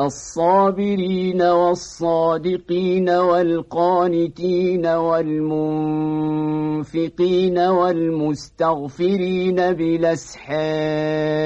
الصابرين والصادقين والقانتين والمنفقين والمستغفرين بالأسحار